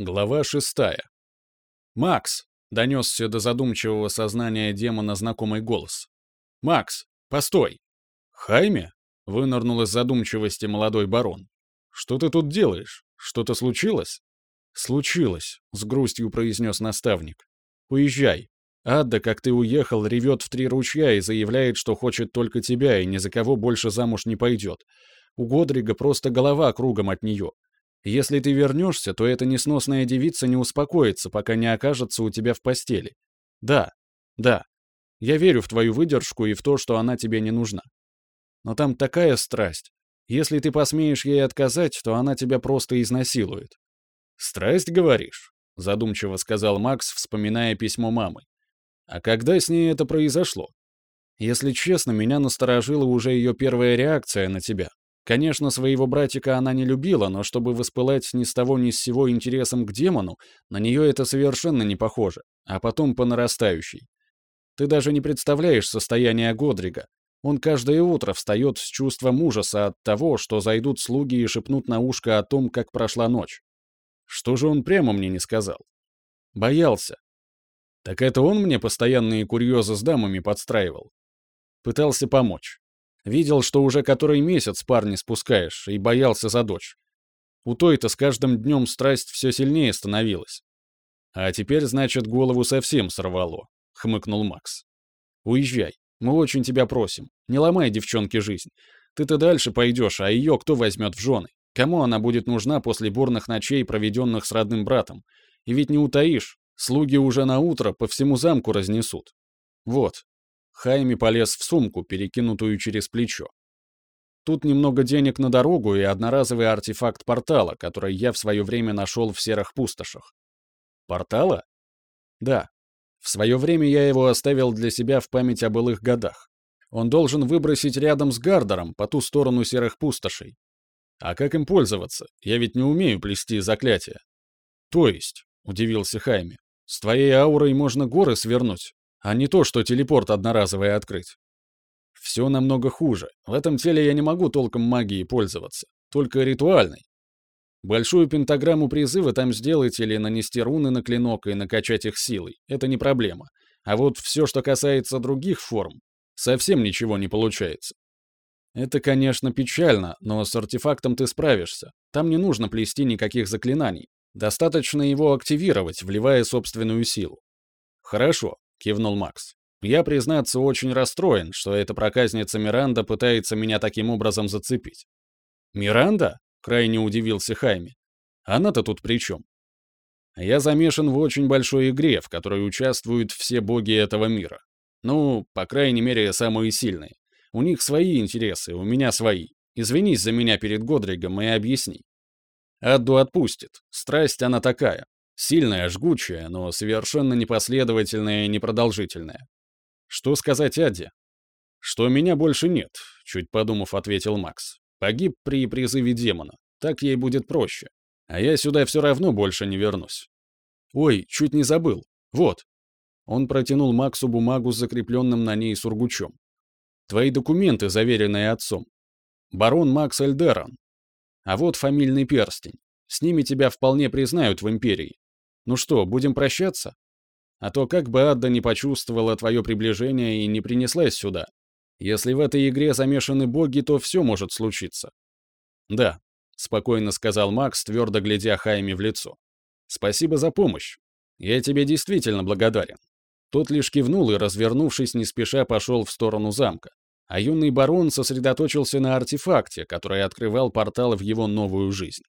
Глава шестая. «Макс!» — донесся до задумчивого сознания демона знакомый голос. «Макс, постой!» «Хайме?» — вынырнул из задумчивости молодой барон. «Что ты тут делаешь? Что-то случилось?» «Случилось», — с грустью произнес наставник. «Уезжай. Адда, как ты уехал, ревет в три ручья и заявляет, что хочет только тебя и ни за кого больше замуж не пойдет. У Годрига просто голова кругом от нее. Если ты вернешься, то эта несносная девица не успокоится, пока не окажется у тебя в постели. Да, да, я верю в твою выдержку и в то, что она тебе не нужна. Но там такая страсть. Если ты посмеешь ей отказать, то она тебя просто изнасилует. «Страсть, говоришь?» — задумчиво сказал Макс, вспоминая письмо мамы. «А когда с ней это произошло?» «Если честно, меня насторожила уже ее первая реакция на тебя. Конечно, своего братика она не любила, но чтобы воспылать ни с того ни с сего интересом к демону, на нее это совершенно не похоже, а потом по нарастающей. Ты даже не представляешь состояние Годрига. Он каждое утро встает с чувством ужаса от того, что зайдут слуги и шепнут на ушко о том, как прошла ночь. Что же он прямо мне не сказал? Боялся. Так это он мне постоянные курьезы с дамами подстраивал. Пытался помочь. Видел, что уже который месяц парни спускаешь, и боялся за дочь. У той-то с каждым днем страсть все сильнее становилась. А теперь, значит, голову совсем сорвало, — хмыкнул Макс. Уезжай. Мы очень тебя просим. Не ломай девчонке жизнь. Ты-то дальше пойдешь, а ее кто возьмет в жены? Кому она будет нужна после бурных ночей, проведенных с родным братом? И ведь не утаишь, слуги уже на утро по всему замку разнесут. Вот, Хайми полез в сумку, перекинутую через плечо. Тут немного денег на дорогу и одноразовый артефакт портала, который я в свое время нашел в серых пустошах. Портала? Да. В свое время я его оставил для себя в память о былых годах. Он должен выбросить рядом с Гардером по ту сторону серых пустошей. А как им пользоваться? Я ведь не умею плести заклятия. То есть, удивился Хайми, с твоей аурой можно горы свернуть, а не то, что телепорт одноразовый открыть. Все намного хуже. В этом теле я не могу толком магией пользоваться, только ритуальной. Большую пентаграмму призыва там сделать или нанести руны на клинок и накачать их силой — это не проблема. А вот все, что касается других форм, совсем ничего не получается. Это, конечно, печально, но с артефактом ты справишься. Там не нужно плести никаких заклинаний. Достаточно его активировать, вливая собственную силу. Хорошо, — кивнул Макс. «Я, признаться, очень расстроен, что эта проказница Миранда пытается меня таким образом зацепить». «Миранда?» — крайне удивился Хайми. «Она-то тут при чем?» «Я замешан в очень большой игре, в которой участвуют все боги этого мира. Ну, по крайней мере, самые сильные. У них свои интересы, у меня свои. Извинись за меня перед Годригом и объясни». Адду отпустит. Страсть она такая. Сильная, жгучая, но совершенно непоследовательная и непродолжительная. Что сказать Аде? Что меня больше нет, чуть подумав, ответил Макс. Погиб при призыве демона. Так ей будет проще. А я сюда все равно больше не вернусь. Ой, чуть не забыл. Вот. Он протянул Максу бумагу с закрепленным на ней сургучом. Твои документы, заверенные отцом. Барон Макс Эльдеран. А вот фамильный перстень. С ними тебя вполне признают в Империи. Ну что, будем прощаться? А то как бы Адда не почувствовала твое приближение и не принеслась сюда. Если в этой игре замешаны боги, то все может случиться. Да, спокойно сказал Макс, твердо глядя Хайме в лицо. Спасибо за помощь. Я тебе действительно благодарен. Тот лишь кивнул и, развернувшись, не спеша пошел в сторону замка. А юный барон сосредоточился на артефакте, который открывал портал в его новую жизнь.